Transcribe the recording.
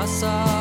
I saw.